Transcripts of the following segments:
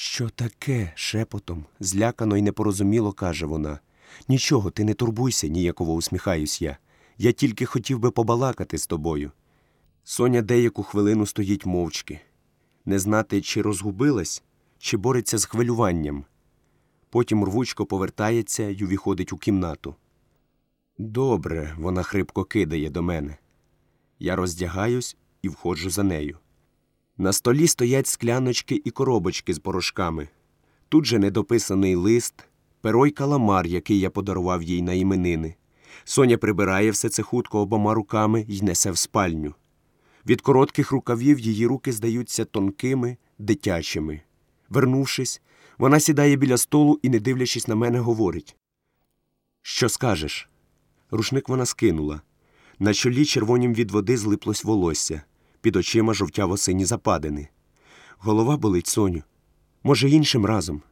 Що таке? шепотом, злякано і непорозуміло каже вона. Нічого, ти не турбуйся, ніяково усміхаюсь я. Я тільки хотів би побалакати з тобою. Соня деяку хвилину стоїть мовчки, не знати, чи розгубилась, чи бореться з хвилюванням. Потім рвучко повертається й увіходить у кімнату. Добре, вона хрипко кидає до мене. Я роздягаюсь і входжу за нею. На столі стоять скляночки і коробочки з порошками. Тут же недописаний лист, перо й каламар, який я подарував їй на іменини. Соня прибирає все це хутко обома руками й несе в спальню. Від коротких рукавів її руки здаються тонкими, дитячими. Вернувшись, вона сідає біля столу і, не дивлячись на мене, говорить: Що скажеш? Рушник вона скинула. На чолі червонім від води злиплось волосся, під очима жовтяво сині западини. Голова болить, Соню. Може, іншим разом.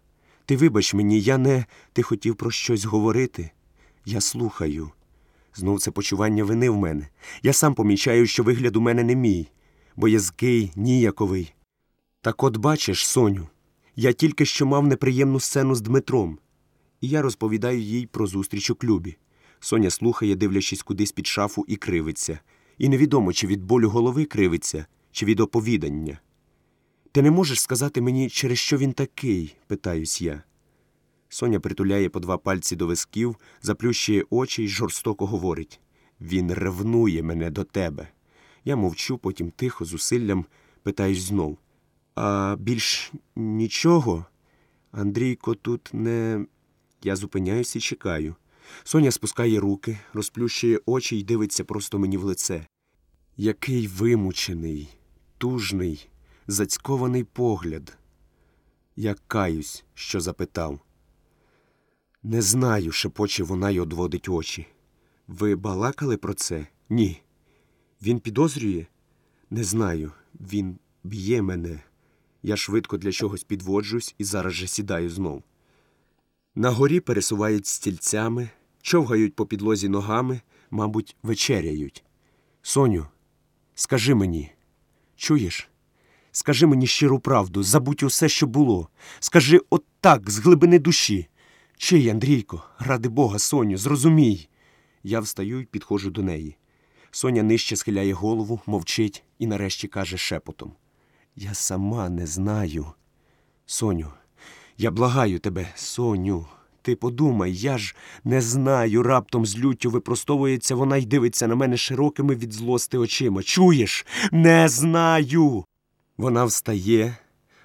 Ти вибач мені, я не. Ти хотів про щось говорити. Я слухаю. Знов це почування вини в мене. Я сам помічаю, що вигляд у мене не мій, боязкий, ніяковий. Так от бачиш, Соню, я тільки що мав неприємну сцену з Дмитром, і я розповідаю їй про зустріч у клюбі. Соня слухає, дивлячись кудись під шафу, і кривиться. І невідомо, чи від болю голови кривиться, чи від оповідання. Ти не можеш сказати мені, через що він такий? питаюсь я. Соня притуляє по два пальці до висків, заплющує очі й жорстоко говорить Він ревнує мене до тебе. Я мовчу, потім тихо, зусиллям питаюсь знов. А більш нічого? Андрійко тут не. Я зупиняюсь і чекаю. Соня спускає руки, розплющує очі і дивиться просто мені в лице. Який вимучений, тужний, зацькований погляд. Я каюсь, що запитав. Не знаю, шепоче вона й одводить очі. Ви балакали про це? Ні. Він підозрює? Не знаю. Він б'є мене. Я швидко для чогось підводжусь і зараз же сідаю знов. На горі пересувають стільцями, човгають по підлозі ногами, мабуть, вечеряють. Соню, скажи мені, чуєш? Скажи мені щиру правду, забудь усе, що було. Скажи от так, з глибини душі. Чий, Андрійко, ради Бога, Соню, зрозумій. Я встаю і підходжу до неї. Соня нижче схиляє голову, мовчить і нарешті каже шепотом. Я сама не знаю. Соню, я благаю тебе, Соню. Ти подумай, я ж не знаю. Раптом з люттю випростовується вона й дивиться на мене широкими від злости очима. Чуєш? Не знаю. Вона встає,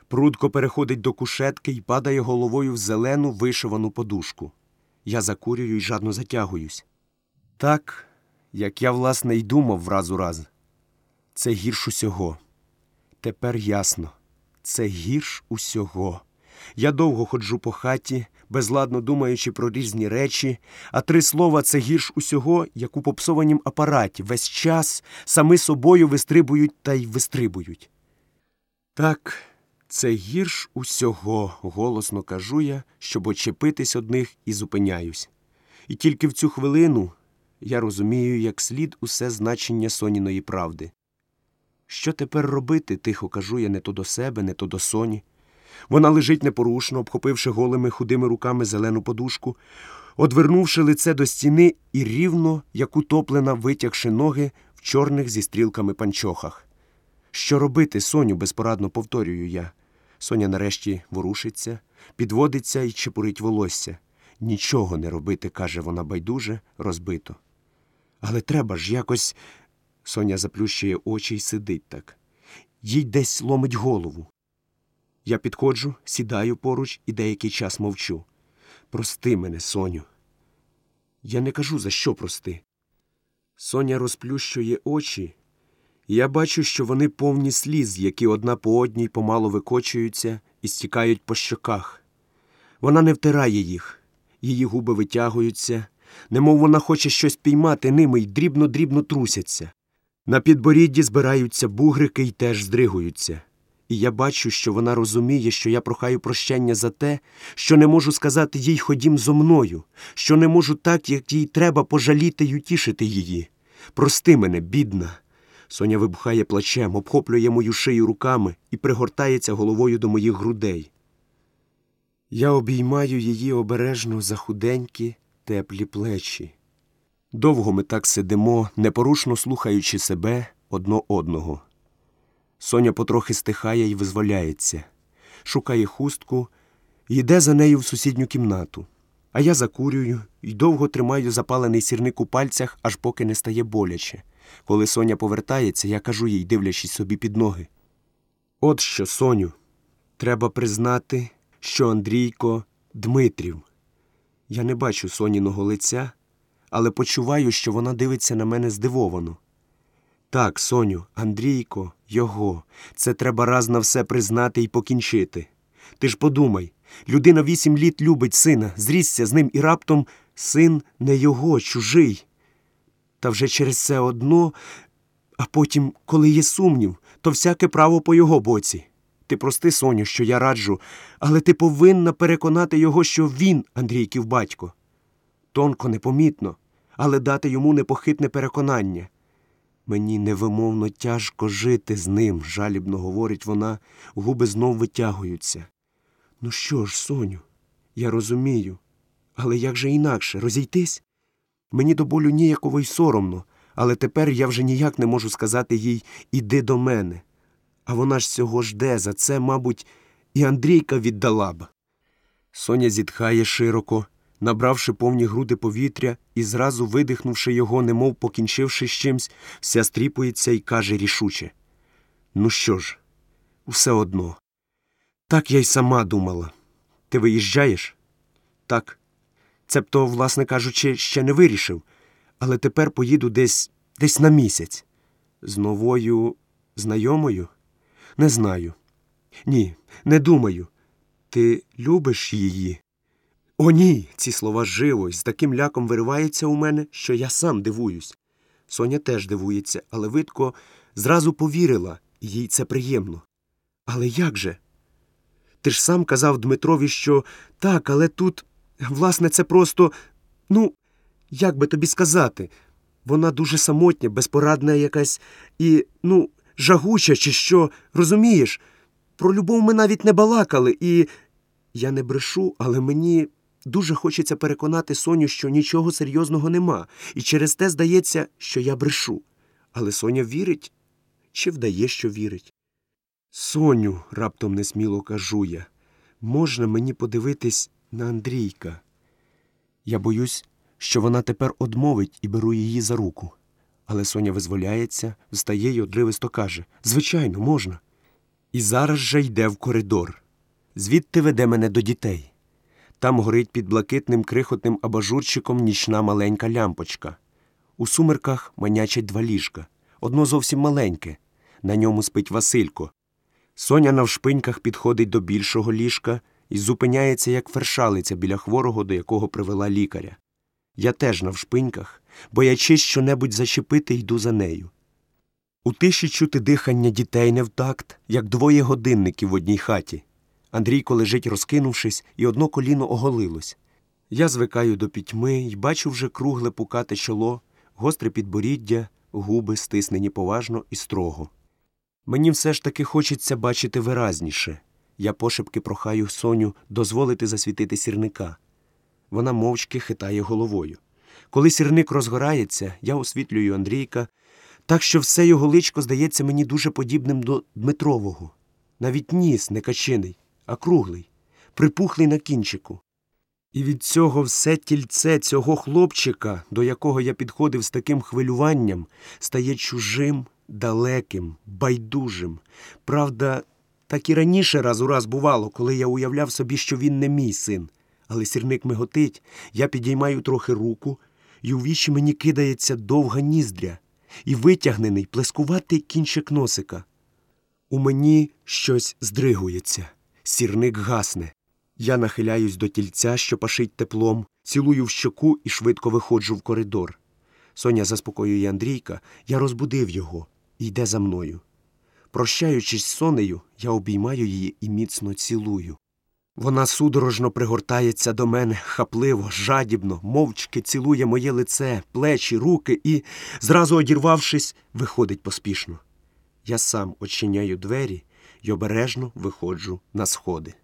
прудко переходить до кушетки і падає головою в зелену вишивану подушку. Я закурюю і жадно затягуюсь. Так, як я, власне, й думав враз у раз. Це гірш усього. Тепер ясно, це гірш усього. Я довго ходжу по хаті, безладно думаючи про різні речі, а три слова це гірш усього, як у попсованім апараті. Весь час самі собою вистрибують та й вистрибують. Так, це гірш усього, голосно кажу я, щоб очепитись одних і зупиняюсь. І тільки в цю хвилину я розумію, як слід усе значення соніної правди. Що тепер робити? тихо кажу я не то до себе, не то до соні. Вона лежить непорушно, обхопивши голими худими руками зелену подушку, одвернувши лице до стіни і рівно, як утоплена, витягши ноги в чорних зі стрілками панчохах. Що робити, Соню, безпорадно повторюю я. Соня нарешті ворушиться, підводиться і чепурить волосся. Нічого не робити, каже вона байдуже, розбито. Але треба ж якось. Соня заплющує очі й сидить так. Їй десь ломить голову. Я підходжу, сідаю поруч і деякий час мовчу. Прости мене, Соню. Я не кажу, за що прости. Соня розплющує очі, і я бачу, що вони повні сліз, які одна по одній помало викочуються і стікають по щоках. Вона не втирає їх, її губи витягуються, немов вона хоче щось піймати ними й дрібно-дрібно трусяться. На підборідді збираються бугрики й теж здригуються. І я бачу, що вона розуміє, що я прохаю прощення за те, що не можу сказати їй ходім зо мною, що не можу так, як їй треба пожаліти й утішити її. Прости мене, бідна. Соня вибухає плачем, обхоплює мою шию руками і пригортається головою до моїх грудей. Я обіймаю її обережно за худенькі, теплі плечі. Довго ми так сидимо, непорушно слухаючи себе одно одного. Соня потрохи стихає і визволяється, шукає хустку йде за нею в сусідню кімнату. А я закурюю і довго тримаю запалений сірник у пальцях, аж поки не стає боляче. Коли Соня повертається, я кажу їй, дивлячись собі під ноги. От що, Соню, треба признати, що Андрійко Дмитрів. Я не бачу Соніного лиця, але почуваю, що вона дивиться на мене здивовано. Так, Соню, Андрійко, його. Це треба раз на все признати і покінчити. Ти ж подумай, людина вісім літ любить сина, зрісся з ним і раптом син не його, чужий. Та вже через це одно, а потім, коли є сумнів, то всяке право по його боці. Ти прости, Соню, що я раджу, але ти повинна переконати його, що він, Андрійків батько. Тонко, непомітно, але дати йому непохитне переконання. Мені невимовно тяжко жити з ним, жалібно говорить вона, губи знов витягуються. Ну що ж, Соню, я розумію, але як же інакше розійтись? Мені до болю ніяково й соромно, але тепер я вже ніяк не можу сказати їй іди до мене. А вона ж цього жде, за це, мабуть, і Андрійка віддала б. Соня зітхає широко, набравши повні груди повітря і зразу видихнувши його, немов покінчивши з чимсь, вся стріпується і каже рішуче Ну що ж, все одно. Так я й сама думала. Ти виїжджаєш? Так. Цебто, власне кажучи, ще не вирішив, але тепер поїду десь десь на місяць. З новою знайомою? Не знаю. Ні, не думаю. Ти любиш її? О, ні. Ці слова живо і з таким ляком вириваються у мене, що я сам дивуюсь. Соня теж дивується, але видко зразу повірила, їй це приємно. Але як же? Ти ж сам казав Дмитрові, що так, але тут, власне, це просто, ну, як би тобі сказати, вона дуже самотня, безпорадна якась і, ну, жагуча, чи що, розумієш? Про любов ми навіть не балакали, і я не брешу, але мені дуже хочеться переконати Соню, що нічого серйозного нема, і через те здається, що я брешу. Але Соня вірить чи вдає, що вірить. Соню, раптом несміло кажу я, можна мені подивитись на Андрійка? Я боюсь, що вона тепер одмовить і беру її за руку. Але Соня визволяється, встає й одривисто каже Звичайно, можна. І зараз же йде в коридор. Звідти веде мене до дітей. Там горить під блакитним крихотним абажурчиком нічна маленька лямпочка. У сумерках манячать два ліжка, одно зовсім маленьке. На ньому спить Василько. Соня навшпиньках підходить до більшого ліжка і зупиняється, як фершалиця біля хворого, до якого привела лікаря. Я теж навшпиньках, боячись щонебудь зачепити, йду за нею. У тиші чути дихання дітей не в такт, як двоє годинників в одній хаті. Андрійко лежить, розкинувшись, і одно коліно оголилось. Я звикаю до пітьми і бачу вже кругле пукате чоло, гостре підборіддя, губи стиснені поважно і строго. Мені все ж таки хочеться бачити виразніше. Я пошепки прохаю Соню дозволити засвітити сірника. Вона мовчки хитає головою. Коли сірник розгорається, я освітлюю Андрійка, так що все його личко здається мені дуже подібним до Дмитрового. Навіть ніс не качиний, а круглий, припухлий на кінчику. І від цього все тільце цього хлопчика, до якого я підходив з таким хвилюванням, стає чужим, далеким, байдужим. Правда, так і раніше раз у раз бувало, коли я уявляв собі, що він не мій син. Але сірник миготить, я підіймаю трохи руку, і у вічі мені кидається довга ніздря і витягнений плескуватий кінчик носика. У мені щось здригується, сірник гасне. Я нахиляюсь до тільця, що пашить теплом, цілую в щоку і швидко виходжу в коридор. Соня заспокоює Андрійка, я розбудив його йде за мною. Прощаючись з сонею, я обіймаю її і міцно цілую. Вона судорожно пригортається до мене хапливо, жадібно, мовчки цілує моє лице, плечі, руки і, зразу одірвавшись, виходить поспішно. Я сам очиняю двері й обережно виходжу на сходи.